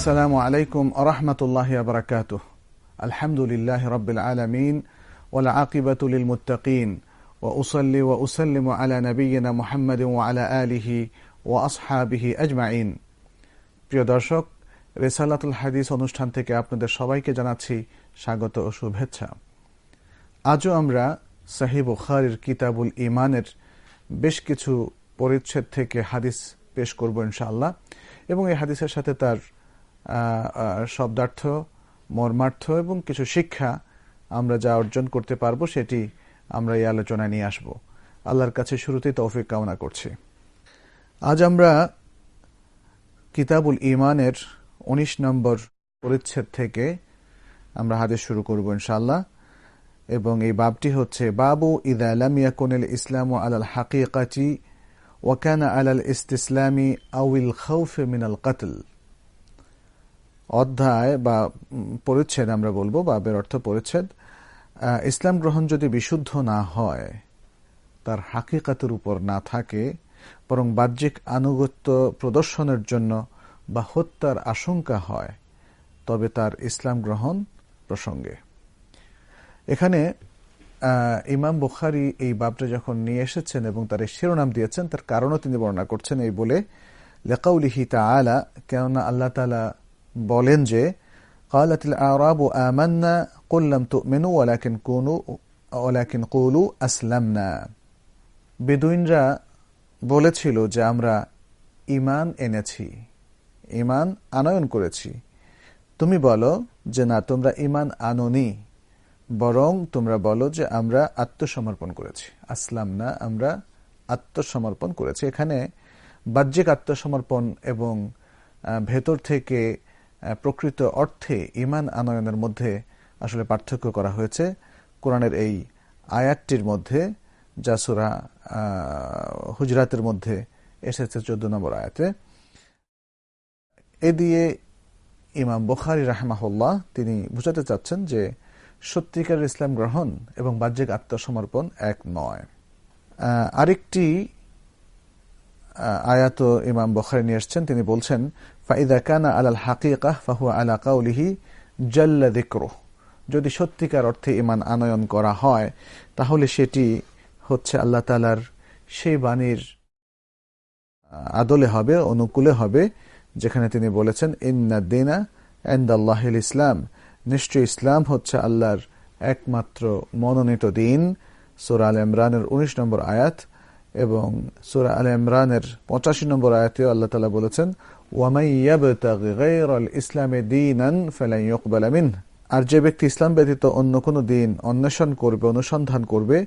আসসালামু আলাইকুম আরহামতুল্লাহ আবরাকাত আলহামদুলিল্লাহ রবিল আলমিন ওলা আকিবাতুল মুতাকিন ও উসল্লি ও উসল্লিম আলা নবীনা মোহাম্মদ আলা আলিহি ও আসহাবিহি আজমাইন প্রিয় দর্শক রেসালাতুল হাদিস অনুষ্ঠান থেকে আপনাদের সবাইকে জানাচ্ছি স্বাগত ও শুভেচ্ছা। আজও আমরা সাহিব ওখারির কিতাবুল ইমানের বেশ কিছু পরিচ্ছেদ থেকে হাদিস পেশ করব ইনশাআল্লাহ এবং এই হাদিসের সাথে তার শব্দার্থ, মর্মার্থ এবং কিছু শিক্ষা আমরা যা অর্জন করতে পারব সেটি আমরা এই আলোচনায় নিয়ে আসব। আল্লাহর কাছে শুরুতেই তৌফিক কামনা করছি। আজ আমরা কিতাবুল ইমানের ১৯ নম্বর পরিচ্ছেদ থেকে আমরা হাদিস শুরু করব ইনশাল্লাহ এবং এই বাবটি হচ্ছে, বাবু ইদা আলাম ইয়াকুনিল ইসলাম আলাল হাকিকাতি ওয়াকানা আলাল ইস্তিসলামি আউিল খাউফে মিনাল কাতল। অধ্যায় বা পরিচ্ছেদ আমরা বলব, বা বাবের অর্থ পরিচ্ছেদ ইসলাম গ্রহণ যদি বিশুদ্ধ না হয়, তার হাকিকাতের উপর না থাকে, বরং বাহ্যিক আনুগত্য প্রদর্শনের জন্য বা হত্যার আশঙ্কা হয়, তবে তার ইসলাম গ্রহণ প্রসঙ্গে। এখানে ইমাম বুখারি এই বাবটা যখন নিয়ে এসেছেন এবং তার শিরোনাম দিয়েছেন, তার কারণও তিনি বর্ণনা করছেন এই বলে, লেকাউলিহি আলা কেননা আল্লাহ তালা বলেন যে কালাতিল আরাবু আমান্না কুল্লাম তুমিনু ওয়ালাকিন কুনু, ওয়ালাকিন কুলু আসলামনা। বেদুইনরা বলেছিল যে, আমরা ইমান এনেছি ইমান আনয়ন করেছি। তুমি বলো যে, না, তোমরা ইমান আননি, বরং তোমরা বলো যে, আমরা আত্মসমর্পণ করেছি। আসলাম না আমরা আত্মসমর্পণ করেছি। এখানে বাহ্যিক আত্মসমর্পণ এবং ভেতর থেকে প্রকৃত অর্থে ইমান আনয়নের মধ্যে আসলে পার্থক্য করা হয়েছে। কোরআনের এই আয়াতটির মধ্যে, যা সুরা হুজরাতের মধ্যে এসেছে চোদ্দ নম্বর আয়াতে। এ দিয়ে ইমাম বখারি রাহমাহুল্লাহ তিনি বুঝাতে চাচ্ছেন যে সত্যিকার ইসলাম গ্রহণ এবং বাহ্যিক আত্মসমর্পণ এক নয়। আরেকটি আয়াত ইমাম বখারি নিয়ে এসছেন। তিনি বলছেন ফাইদা কানা আলাল হাকিকাহ ফাহু আলা কাউলিহি জাল্লা দিক্র যদি সত্যিকার অর্থে ইমান আনয়ন করা হয়, তাহলে সেটি হচ্ছে আল্লাহ তালার সেই বাণীর আদলে হবে, অনুকূলে হবে, যেখানে তিনি বলেছেন, ইন্না দিনা এন্দাল্লাহ ইসলাম। নিশ্চয় ইসলাম হচ্ছে আল্লাহর একমাত্র মনোনীত দিন সুরা আল ইমরানের উনিশ নম্বর আয়াত এবং সুরা আল ইমরানের পঁচাশি নম্বর আয়াতেও আল্লাহ তালা বলেছেন আর যে ব্যক্তি ইসলাম ব্যতীত অন্য কোনো দিন অন্বেষণ করবে, অনুসন্ধান করবে,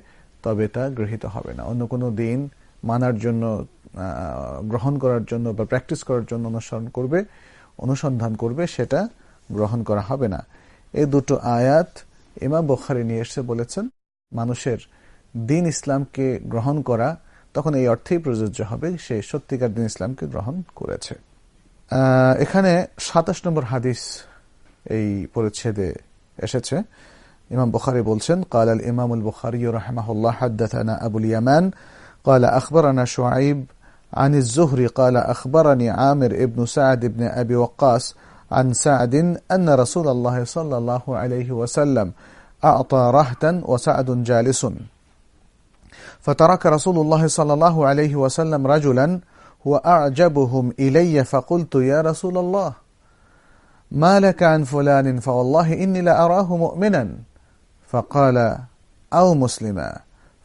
তবে তা গৃহীত হবে না। অন্য কোনো দিন মানার জন্য গ্রহণ করার জন্য বা প্র্যাকটিস করার জন্য অনুসরণ করবে, অনুসন্ধান করবে, সেটা গ্রহণ করা হবে না। এই দুটো আয়াত ইমাম বখারি নিয়ে এসে বলেছেন, মানুষের দিন ইসলামকে গ্রহণ করা, তখন এই অর্থেই প্রযোজ্য হবে, সে সত্যিকার দিন ইসলামকে গ্রহণ করেছে। এখানে সাতাশ নম্বর হাদিস এই পরিচ্ছেদে এসেছে ইমাম বখারি বলছেন قال الإمام البخاري رحمه الله حدثنا أبو اليمان قال أخبرنا شعيب عن الزهري قال أخبرني عامر ابن سعد بن أبي وقاص عن سعد أن رسول الله صلى الله عليه وسلم أعطى رهتا وسعد جالس فترك رسول الله صلى الله عليه وسلم رجلا هو أعجبهم إلي فقلت يا رسول الله ما لك عن فلان؟ فوالله إني لأراه مؤمنا. فقال أو مسلما.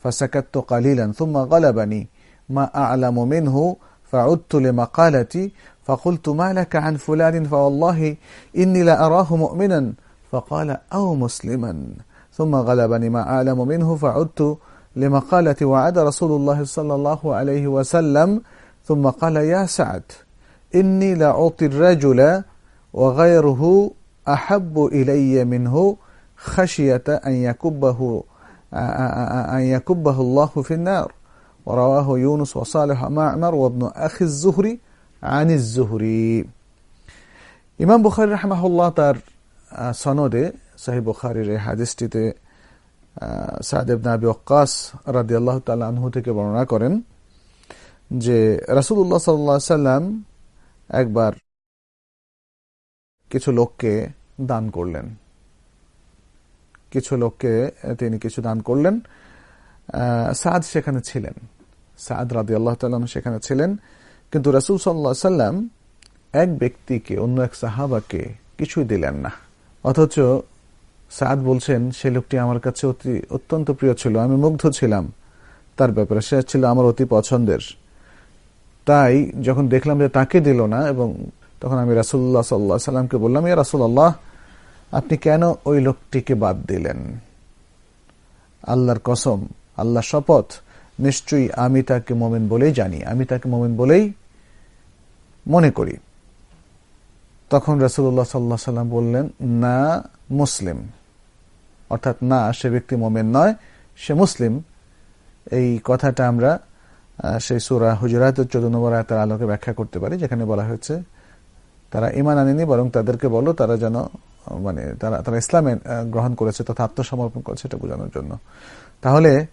فسكت قليلا ثم غلبني. ما أعلم منه فعدت لمقالتي. فقلت ما لك عن فلان؟ فوالله إني لأراه مؤمنا. فقال أو مسلما. ثم غلبني. ما أعلم منه فعدت لمقالتي. وعد رسول الله صلى الله عليه وسلم ثم قال يا سعد إني لأعطي الرجل وغيره أحب إلي منه خشية أن يكبه أن يكبه الله في النار ورواه يونس وصالح معمر وابن أخي الزهري عن الزهري ইমাম বুখারি রাহমাহুল্লাহ তার সনদে সাহি বুখারির এই হাদিসটিতে সাদেব নাবি ওক্কাস রাদি আল্লাহ তাল আনহু থেকে বর্ণনা করেন যে রাসুল্লাহ সাল্লাহ সাল্লাম একবার কিছু লোককে দান করলেন। কিছু লোককে তিনি কিছু দান করলেন। সাদ সেখানে ছিলেন। সাদ রাদি আল্লাহ তাল্লাম সেখানে ছিলেন। কিন্তু রসুল সাল্লা সাল্লাম এক ব্যক্তিকে, অন্য এক সাহাবাকে কিছুই দিলেন না। অথচ সাদ বলছেন, সে লোকটি আমার কাছে অতি, অত্যন্ত প্রিয় ছিল। আমি মুগ্ধ ছিলাম। তার ব্যাপারে সে ছিল আমার অতি পছন্দের। তাই যখন দেখলাম যে তাকে দিল না এবং তখন আমি রাসুল্লাহ সাল্লাহ সাল্লামকে বললাম, ইয়া রাসুল্লাহ আপনি কেন ওই লোকটিকে বাদ দিলেন? আল্লাহর কসম আল্লাহ শপথ, নিশ্চয়ই আমি তাকে মোমেন বলেই জানি, আমি তাকে মোমেন বলেই মনে করি। তখন রাসুল্লাহ সাল্লাহ সাল্লাম বললেন, না মুসলিম। অর্থাৎ না, সে ব্যক্তি মোমেন নয়, সে মুসলিম। এই কথাটা আমরা সেই সুরা হুজরাত চোদ্দ নম্বর আয়তার আলোকে ব্যাখ্যা করতে পারি, যেখানে বলা হয়েছে, তারা ইমান আনেনি, বরং তাদেরকে বলো তারা যেন মানে তারা তারা ইসলামে গ্রহণ করেছে, তথা আত্মসমর্পণ করেছে এটা বোঝানোর জন্য। তাহলে,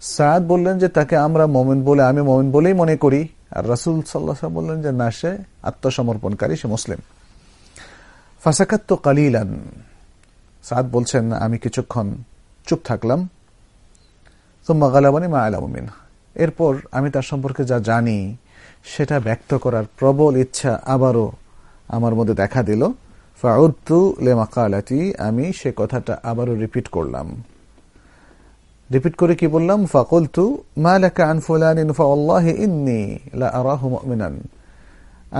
সাদ বললেন যে তাকে আমরা মোমেন বলে, আমি মোমেন বলেই মনে করি, আর রাসুল সাল্লাহ বললেন যে না, সে আত্মসমর্পণকারী, সে মুসলিম। ফাসাকাত্ত কালিলান। সাদ বলছেন, আমি কিছুক্ষণ চুপ থাকলাম। তোম্মা গালাবানি মা আলামিন এরপর আমি তার সম্পর্কে যা জানি, সেটা ব্যক্ত করার প্রবল ইচ্ছা আবারও আমার মধ্যে দেখা দিল। ফাউদ্দু লেমাকালাতি আমি সে কথাটা আবারও রিপিট করলাম। রিপিট করে কি বললাম? ফাকুলতু মালাকা আন ফুলানিন, ফাওয়াল্লাহি ইন্নী লা আরাহু মুমিনান।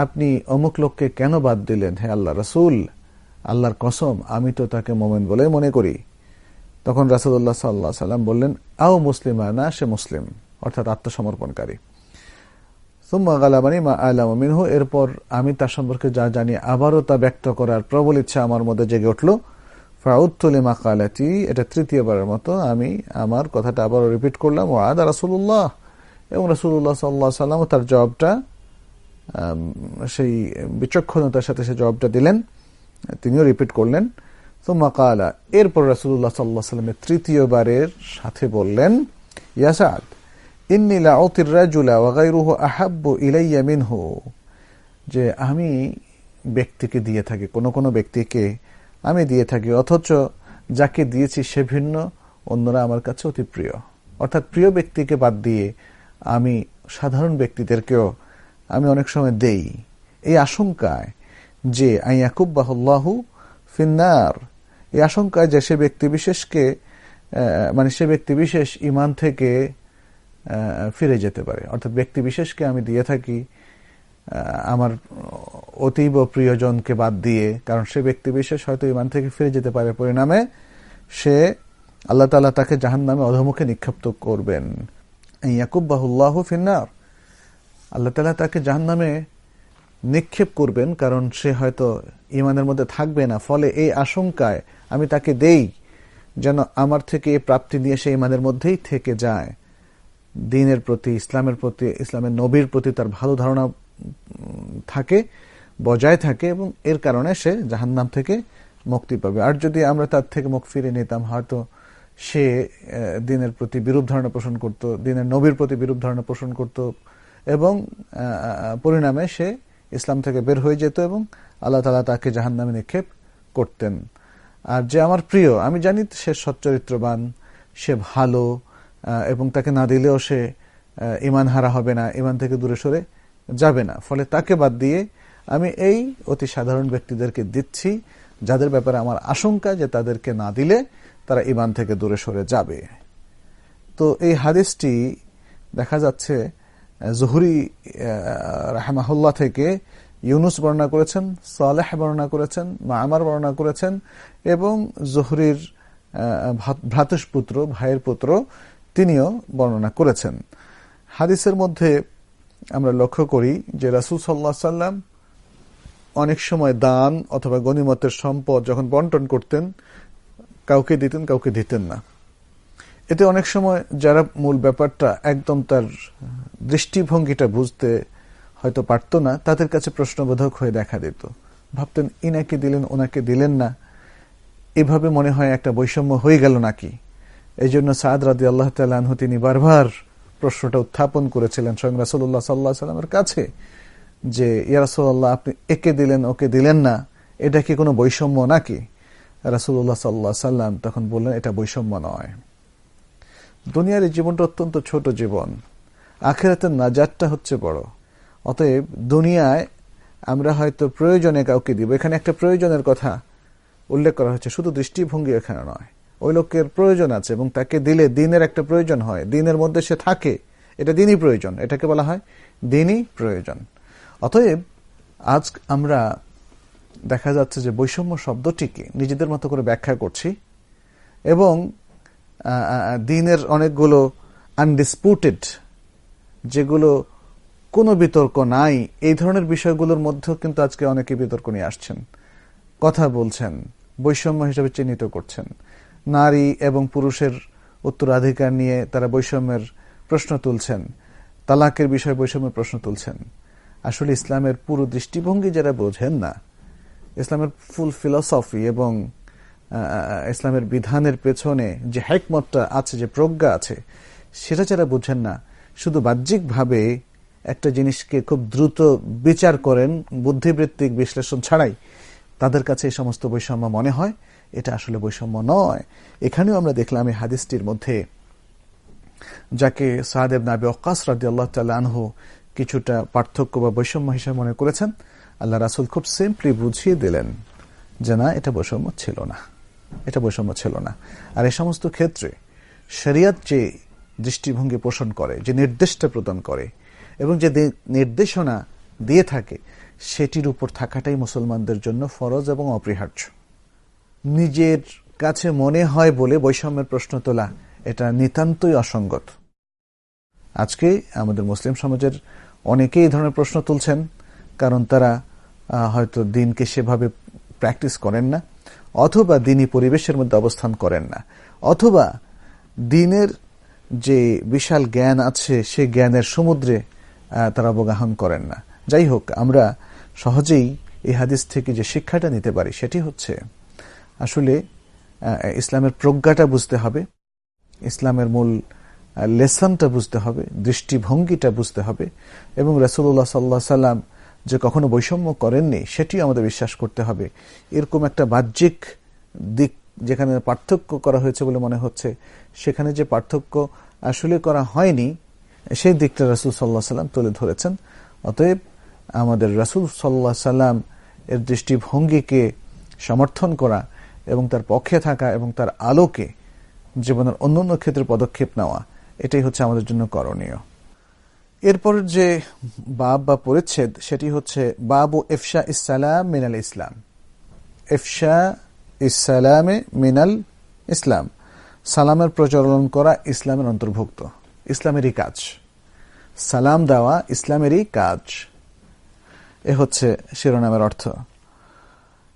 আপনি অমুক লোককে কেন বাদ দিলেন? হে আল্লাহ রাসূল, আল্লাহর কসম, আমি তো তাকে মোমেন বলে মনে করি। তখন রাসুল্লাহ সাল্লাহ সাল্লাম বললেন, আও মুসলিমা, না সে মুসলিম। অর্থাৎ আত্মসমর্পণকারী। মা মিনহু, এরপর আমি তার সম্পর্কে যা জানি আবারও তা ব্যক্ত করার প্রবল ইচ্ছা আমার মধ্যে জেগে উঠল। ফাউত্তলি কালাতি এটা তৃতীয়বারের মতো আমি আমার কথাটা আবারও রিপিট করলাম। ও রাসুল্লাহ এবং রাসুল্লাহ সাল্লাহ সাল্লাম তার জবাবটা সেই বিচক্ষণতার সাথে সে জবাবটা দিলেন, তিনিও রিপিট করলেন। সুম্মা কালা, এরপর রাসুল্লাহ সাল্লাহ সাল্লামের তৃতীয়বারের সাথে বললেন ইয়াসাদ ইন্নিলা অতির রাজুলা ওয়াগাইরুহু আহাব্বু ইলাইয়া মিনহু। যে আমি ব্যক্তিকে দিয়ে থাকি, কোনো কোনো ব্যক্তিকে আমি দিয়ে থাকি, অথচ যাকে দিয়েছি সে ভিন্ন, অন্যরা আমার কাছে অতি প্রিয়। অর্থাৎ প্রিয় ব্যক্তিকে বাদ দিয়ে আমি সাধারণ ব্যক্তিদেরকেও আমি অনেক সময় দেই। এই আশঙ্কায় যে আইয়াকুব্বাহু ফিন্নার, এই আশঙ্কায় যে সে ব্যক্তি বিশেষকে মানে সে ব্যক্তি বিশেষ ইমান থেকে ফিরে যেতে পারে। অর্থাৎ ব্যক্তি বিশেষকে আমি দিয়ে থাকি আমার অতীব প্রিয়জনকে বাদ দিয়ে, কারণ সে ব্যক্তি বিশেষ হয়তো ইমান থেকে ফিরে যেতে পারে। পরিণামে সে আল্লাহ তালা তাকে জাহান নামে অধমুখে নিক্ষিপ্ত করবেন। ইয়াকুব্বাহুল্লাহ ফিন্নার। আল্লাহ তালা তাকে জাহান নামে নিক্ষেপ করবেন, কারণ সে হয়তো ইমানের মধ্যে থাকবে না। ফলে এই আশঙ্কায় আমি তাকে দেই, যেন আমার থেকে এই প্রাপ্তি নিয়ে সে ইমানের মধ্যেই থেকে যায়। দিনের প্রতি, ইসলামের প্রতি, ইসলামের নবীর প্রতি তার ভালো ধারণা থাকে, বজায় থাকে এবং এর কারণে সে জাহান্নাম থেকে মুক্তি পাবে। আর যদি আমরা তার থেকে মুখ ফিরে নিতাম, হয়তো সে দিনের প্রতি বিরূপ ধারণা পোষণ করত, দিনের নবীর প্রতি বিরূপ ধারণা পোষণ করত এবং পরিণামে সে ইসলাম থেকে বের হয়ে যেত এবং আল্লাহ তালা তাকে জাহান নামে নিক্ষেপ করতেন। আর যে আমার প্রিয়, আমি জানি সে সচ্চরিত্রবান, সে ভালো এবং তাকে না দিলেও সে ইমান হারা হবে না ইমান থেকে দূরে সরে যাবে না। ফলে তাকে বাদ দিয়ে আমি এই অতি সাধারণ ব্যক্তিদেরকে দিচ্ছি, যাদের ব্যাপারে আমার আশঙ্কা যে তাদেরকে না দিলে তারা ইমান থেকে দূরে সরে যাবে। তো এই হাদিসটি দেখা যাচ্ছে জহুরি রাহমাহুল্লাহ থেকে ইউনুস বর্ণনা করেছেন, সালেহ বর্ণনা করেছেন, মামার বর্ণনা করেছেন এবং জহুরির ভ্রাতুষপুত্র, ভাইয়ের পুত্র তিনিও বর্ণনা করেছেন। হাদিসের মধ্যে আমরা লক্ষ্য করি যে রাসুল সাল্লাহ সাল্লাম অনেক সময় দান অথবা গণিমতের সম্পদ যখন বন্টন করতেন, কাউকে দিতেন কাউকে দিতেন না। এতে অনেক সময় যারা মূল ব্যাপারটা একদম তার দৃষ্টিভঙ্গিটা বুঝতে হয়তো পারত না, তাদের কাছে প্রশ্নবোধক হয়ে দেখা দিত। ভাবতেন, ইনাকে দিলেন, ওনাকে দিলেন না। এভাবে মনে হয় একটা বৈষম্য হয়ে গেল নাকি? এই জন্য সাদ রাদি আল্লাহ তালু তিনি বারবার প্রশ্নটা উত্থাপন করেছিলেন স্বয়ং রাসুল্লাহ সাল্লাহ সাল্লামের কাছে যে ইয়ারসোল্লাহ আপনি একে দিলেন, ওকে দিলেন না। এটা কি কোনো বৈষম্য নাকি? রাসুল্লাহ সাল্লাহ সাল্লাম তখন বললেন, এটা বৈষম্য নয়। দুনিয়ার এই জীবনটা অত্যন্ত ছোট জীবন। আখেরাতের নাজারটা হচ্ছে বড়। অতএব দুনিয়ায় আমরা হয়তো প্রয়োজনে কাউকে দিব। এখানে একটা প্রয়োজনের কথা উল্লেখ করা হচ্ছে শুধু দৃষ্টিভঙ্গি এখানে নয়। ওই লোকের প্রয়োজন আছে এবং তাকে দিলে দিনের একটা প্রয়োজন হয়। দিনের মধ্যে সে থাকে। এটা দিনই প্রয়োজন। এটাকে বলা হয় দিনই প্রয়োজন। অতএব আজ আমরা দেখা যাচ্ছে যে বৈষম্য শব্দটিকে নিজেদের মতো করে ব্যাখ্যা করছি এবং দিনের অনেকগুলো আনডিসপুটেড যেগুলো কোনো বিতর্ক নাই, এই ধরনের বিষয়গুলোর মধ্যেও কিন্তু আজকে অনেকে বিতর্ক নিয়ে আসছেন। কথা বলছেন, বৈষম্য হিসেবে চিহ্নিত করছেন। নারী এবং পুরুষের উত্তরাধিকার নিয়ে তারা বৈষম্যের প্রশ্ন তুলছেন, তালাকের বিষয়ে বৈষম্যের প্রশ্ন তুলছেন। আসলে ইসলামের পুরো দৃষ্টিভঙ্গি যারা বোঝেন না, ইসলামের ফুল ফিলসফি এবং ইসলামের বিধানের পেছনে যে হ্যাকমতটা আছে, যে প্রজ্ঞা আছে, সেটা যারা বুঝেন না, শুধু বাহ্যিকভাবে একটা জিনিসকে খুব দ্রুত বিচার করেন, বুদ্ধিবৃত্তিক বিশ্লেষণ ছাড়াই, তাদের কাছে এই সমস্ত বৈষম্য মনে হয়। এটা আসলে বৈষম্য নয়। এখানেও আমরা দেখলাম এই হাদিসটির মধ্যে যাকে সাহাদেব নাবি অকাস রাজি আল্লাহ আনহু কিছুটা পার্থক্য বা বৈষম্য হিসেবে মনে করেছেন। আল্লাহ রাসুল খুব সিম্পলি বুঝিয়ে দিলেন যে না, এটা বৈষম্য ছিল না। এটা বৈষম্য ছিল না। আর এই সমস্ত ক্ষেত্রে শরিয়াত যে দৃষ্টিভঙ্গি পোষণ করে, যে নির্দেশটা প্রদান করে এবং যে নির্দেশনা দিয়ে থাকে, সেটির উপর থাকাটাই মুসলমানদের জন্য ফরজ এবং অপরিহার্য। নিজের কাছে মনে হয় বলে বৈষম্যের প্রশ্ন তোলা, এটা নিতান্তই অসঙ্গত। আজকে আমাদের মুসলিম সমাজের অনেকেই এই ধরনের প্রশ্ন তুলছেন, কারণ তারা হয়তো দিনকে সেভাবে প্র্যাকটিস করেন না, অথবা দিনই পরিবেশের মধ্যে অবস্থান করেন না, অথবা দিনের যে বিশাল জ্ঞান আছে সেই জ্ঞানের সমুদ্রে তারা অবগাহন করেন না। যাই হোক, আমরা সহজেই এই হাদিস থেকে যে শিক্ষাটা নিতে পারি, সেটি হচ্ছে আসলে ইসলামের প্রজ্ঞাটা বুঝতে হবে, ইসলামের মূল লেসনটা বুঝতে হবে, দৃষ্টিভঙ্গিটা বুঝতে হবে, এবং রসুল্লাহ সাল্লাহ সাল্লাম যে কখনো বৈষম্য করেননি, সেটিও আমাদের বিশ্বাস করতে হবে। এরকম একটা বাহ্যিক দিক যেখানে পার্থক্য করা হয়েছে বলে মনে হচ্ছে, সেখানে যে পার্থক্য আসলে করা হয়নি, সেই দিকটা রাসুল সাল্লাহ সাল্লাম তুলে ধরেছেন। অতএব আমাদের রাসুল সাল্লাহ সাল্লাম এর দৃষ্টিভঙ্গিকে সমর্থন করা এবং তার পক্ষে থাকা এবং তার আলোকে জীবনের অন্যান্য ক্ষেত্রে পদক্ষেপ নেওয়া, এটাই হচ্ছে আমাদের জন্য করণীয়। এরপরের যে বাব বা পরিচ্ছেদ, সেটি হচ্ছে বাবু এফশা ইসালাম মিনাল ইসলাম। এফশা ইসালামে মিনাল ইসলাম। সালামের প্রচলন করা ইসলামের অন্তর্ভুক্ত, ইসলামেরই কাজ। সালাম দেওয়া ইসলামেরই কাজ। এ হচ্ছে শিরোনামের অর্থ।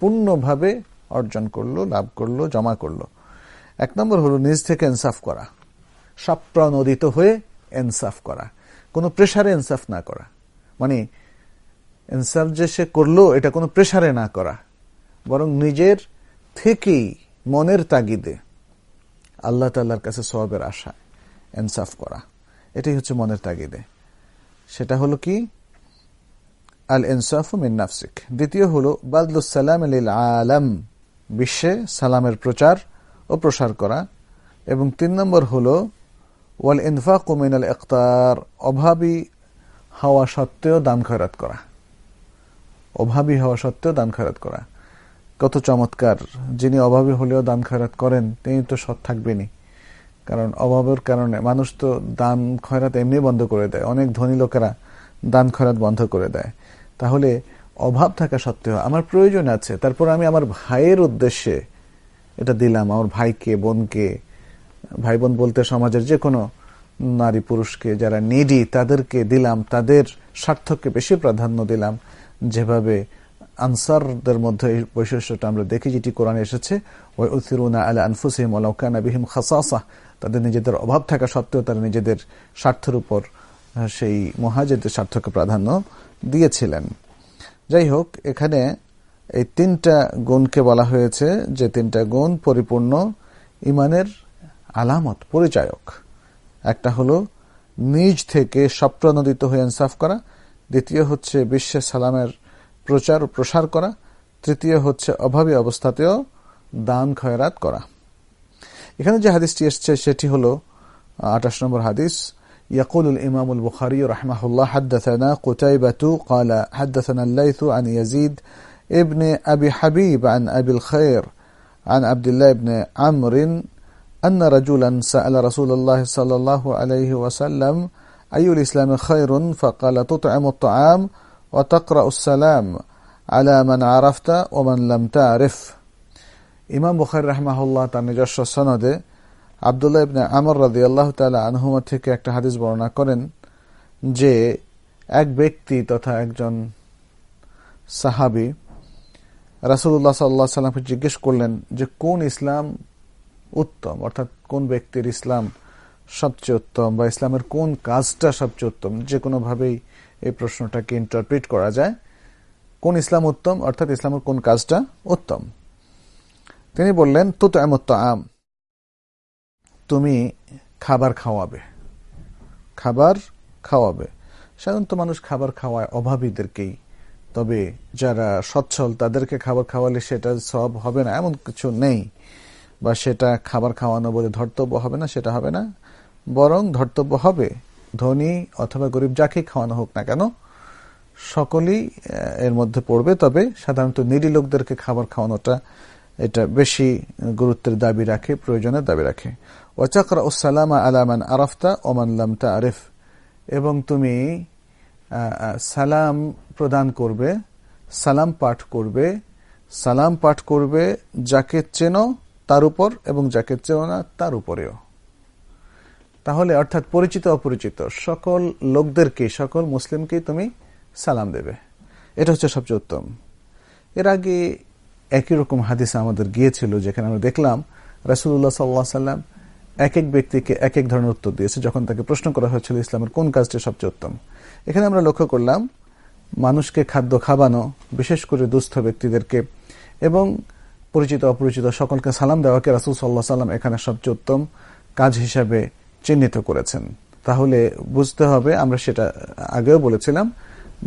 পূর্ণভাবে অর্জন করল, লাভ করল, জমা করল। এক নম্বর হলো নিজ থেকে ইনসাফ করা। সপ্রণোদিত হয়ে ইনসাফ করা। কোনো প্রেশারে ইনসাফ না করা। মানে ইনসাফ যে সে করল, এটা কোনো প্রেশারে না করা। বরং নিজের থেকেই মনের তাগিদে আল্লাহ তাল্লার কাছে সবের আশা ইনসাফ করা। এটাই হচ্ছে মনের তাগিদে। সেটা হলো কি? আল ইনসাফ মিন নাফসিক। দ্বিতীয় হলো বাদলুসালাম আলম, বিশ্বে সালামের প্রচার ও প্রসার করা। এবং তিন নম্বর হলো ওয়াল ইনফাক মিনাল ইকতার, অভাবী হওয়া সত্ত্বেও দান খয়রাত করা। অভাবী হওয়া সত্ত্বেও দান খয়রাত করা। কত চমৎকার, যিনি অভাবী হলেও দান খয়রাত করেন, তিনি তো সৎ থাকবেনই। কারণ অভাবের কারণে মানুষ তো দান খয়রাত এমনি বন্ধ করে দেয়। অনেক ধনী লোকেরা দান খয়রাত বন্ধ করে দেয়। তাহলে অভাব থাকা সত্ত্বেও আমার প্রয়োজন আছে। তারপর আমি আমার ভাইয়ের উদ্দেশ্যে এটা দিলাম। আমার ভাইকে, বোনকে ভাই বোন বলতে সমাজের যে কোনো নারী পুরুষকে যারা নিডি তাদেরকে দিলাম। তাদের স্বার্থকে বেশি প্রাধান্য দিলাম। যেভাবে আনসারদের মধ্যে এই বৈশিষ্ট্যটা আমরা দেখি যেটি কোরআনে এসেছে ওই উসিরুনা আল আনফুসিম ওলাউকানা বিহিম খাসাসা তাদের নিজেদের অভাব থাকা সত্ত্বেও তারা নিজেদের স্বার্থের উপর সেই মহাজেদের স্বার্থকে প্রাধান্য দিয়েছিলেন। যাই হোক, এখানে এই তিনটা গুণকে বলা হয়েছে যে তিনটা গুণ পরিপূর্ণ ইমানের আলামত, পরিচায়ক। একটা হলো নিজ থেকে স্বপ্রণোদিত হয়ে ইনসাফ করা, দ্বিতীয় হচ্ছে বিশ্বের সালামের প্রচার ও প্রসার করা, তৃতীয় হচ্ছে অভাবী অবস্থাতেও দান খয়রাত করা। এখানে যে হাদিসটি এসছে, সেটি হল আঠাশ নম্বর হাদিস يقول الإمام البخاري رحمه الله حدثنا قتيبة قال حدثنا الليث عن يزيد ابن أبي حبيب عن أبي الخير عن عبد الله بن عمرو أن رجلا سأل رسول الله صلى الله عليه وسلم أي الإسلام خير فقال تطعم الطعام وتقرأ السلام على من عرفت ومن لم تعرف ইমাম বুখারি রাহমাহুল্লাহ তার নিজস্ব সনদে আবদুল্লাহ ইবনে আমর রাজি আল্লাহ তালা আনহুমা থেকে একটা হাদিস বর্ণনা করেন যে এক ব্যক্তি তথা একজন সাহাবি রাসুল্লাহ সাল্লাহ সাল্লামকে জিজ্ঞেস করলেন যে কোন ইসলাম উত্তম? অর্থাৎ কোন ব্যক্তির ইসলাম সবচেয়ে উত্তম বা ইসলামের কোন কাজটা সবচেয়ে উত্তম? যে কোনোভাবেই এই প্রশ্নটাকে ইন্টারপ্রিট করা যায়। কোন ইসলাম উত্তম? অর্থাৎ ইসলামের কোন কাজটা উত্তম? তিনি বললেন তো তো এমত আম তুমি খাবার খাওয়াবে। খাবার খাওয়াবে। সাধারণত মানুষ খাবার খাওয়ায় অভাবীদেরকেই। তবে যারা সচ্ছল, তাদেরকে খাবার খাওয়ালে সেটা সব হবে না, এমন কিছু নেই। বা সেটা খাবার খাওয়ানো বলে ধর্তব্য হবে না, সেটা হবে না। বরং ধর্তব্য হবে, ধনী অথবা গরিব যাকে খাওয়ানো হোক না কেন, সকলেই, এর মধ্যে পড়বে। তবে সাধারণত নিরী লোকদেরকে খাবার খাওয়ানোটা এটা বেশি গুরুত্বের দাবি রাখে, প্রয়োজনের দাবি রাখে। ওয়াচাকরা ওসালামা আলামান আরফতা ওমান লামতা আরিফ এবং তুমি সালাম প্রদান করবে, সালাম পাঠ করবে, সালাম পাঠ করবে যাকে চেনো তার উপর এবং যাকে চেনো না তার উপরেও। তাহলে অর্থাৎ পরিচিত অপরিচিত, সকল লোকদেরকে, সকল মুসলিমকেই তুমি সালাম দেবে। এটা হচ্ছে সবচেয়ে উত্তম। এর আগে একই রকম হাদিস আমাদের গিয়েছিল, যেখানে আমরা দেখলাম রাসুল্লাহ সাল্লাহ সাল্লাম এক এক ব্যক্তিকে এক এক ধরনের উত্তর দিয়েছে, যখন তাকে প্রশ্ন করা হয়েছিল, ইসলামের কোন কাজটি সবচেয়ে উত্তম? এখানে আমরা লক্ষ্য করলাম, মানুষকে খাদ্য খাবানো বিশেষ করে দুস্থ ব্যক্তিদেরকে, এবং পরিচিত অপরিচিত সকলকে সালাম দেওয়াকে রাসুল সাল্লাহ সাল্লাম এখানে সবচেয়ে উত্তম কাজ হিসাবে চিহ্নিত করেছেন। তাহলে বুঝতে হবে, আমরা সেটা আগেও বলেছিলাম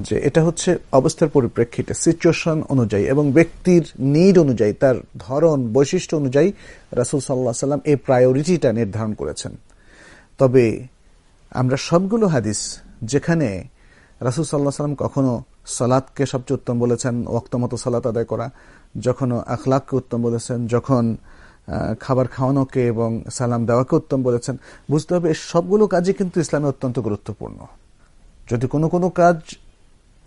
যে এটা হচ্ছে অবস্থার পরিপ্রেক্ষিতে সিচুয়েশন অনুযায়ী এবং ব্যক্তির নিড অনুযায়ী, তার ধরন, বৈশিষ্ট্য অনুযায়ী রাসুল সাল্লাহ সাল্লাম এই প্রায়োরিটিটা নির্ধারণ করেছেন। তবে আমরা সবগুলো হাদিস যেখানে রাসুল সাল্লাহ সাল্লাম কখনো সালাদকে সবচেয়ে উত্তম বলেছেন ওক্তমতো সালাত আদায় করা, যখন আখলাককে উত্তম বলেছেন, যখন খাবার খাওয়ানোকে এবং সালাম দেওয়াকে উত্তম বলেছেন, বুঝতে হবে সবগুলো কাজই কিন্তু ইসলামে অত্যন্ত গুরুত্বপূর্ণ। যদি কোনো কোনো কাজ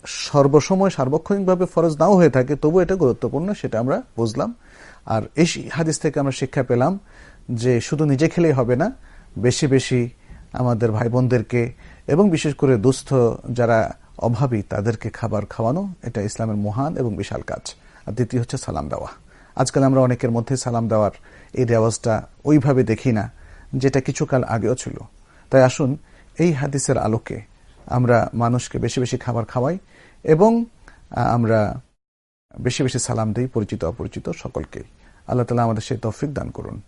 সর্বসময় সার্বক্ষণিকভাবে ফরজ নাও হয়ে থাকে, তবু এটা গুরুত্বপূর্ণ, সেটা আমরা বুঝলাম। আর এই হাদিস থেকে আমরা শিক্ষা পেলাম যে শুধু নিজে খেলেই হবে না, বেশি বেশি আমাদের ভাই বোনদেরকে এবং বিশেষ করে দুস্থ যারা অভাবী, তাদেরকে খাবার খাওয়ানো, এটা ইসলামের মহান এবং বিশাল কাজ। আর দ্বিতীয় হচ্ছে সালাম দেওয়া। আজকাল আমরা অনেকের মধ্যে সালাম দেওয়ার এই রেওয়াজটা ওইভাবে দেখি না, যেটা কিছুকাল আগেও ছিল। তাই আসুন, এই হাদিসের আলোকে আমরা মানুষকে বেশি বেশি খাবার খাওয়াই এবং আমরা বেশি বেশি সালাম দিই পরিচিত অপরিচিত সকলকে আল্লাহ তালা আমাদের সেই তৌফিক দান করুন।